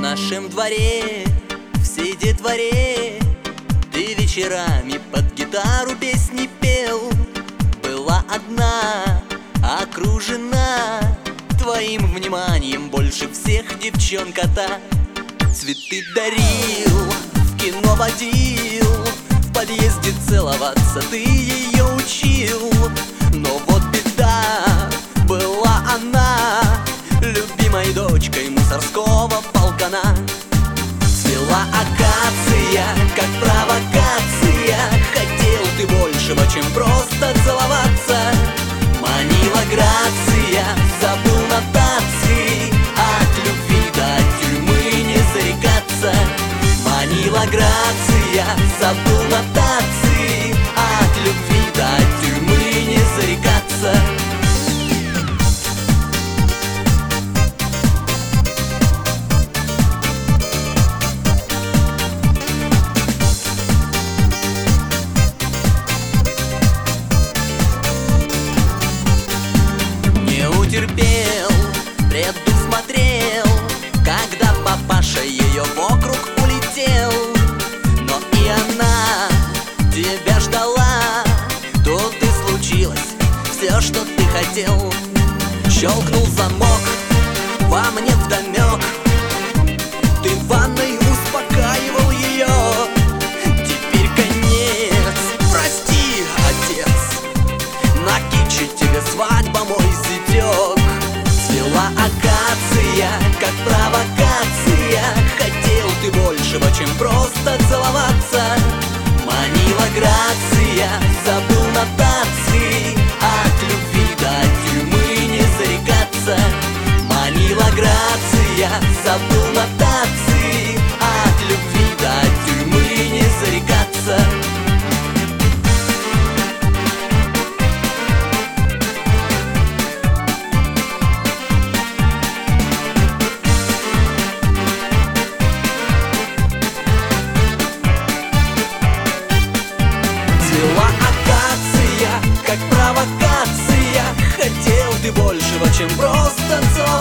нашем дворе Все детворе Ты вечерами под гитару песни пел. Была одна, окружена Твоим вниманием. Больше всех девчонка-то Цветы дарил, в кино водил. В подъезде целоваться ты ее учил. Но вот беда, была она акация, как провокация. Хотел ты большего, чем просто целоваться. Манила грация, забыл нотации. От любви до тюрьмы не зарекаться. Манила грация, забыл предусмотрел Когда папаша ее вокруг улетел. Но и она тебя ждала Тут и случилось все, что ты хотел. Щелкнул замок, во мне вдомек большего, чем просто целоваться. Манила грация, забыл нотации От любви до тюрьмы не зарекаться. Манила грация, забыл нотации просто целоваться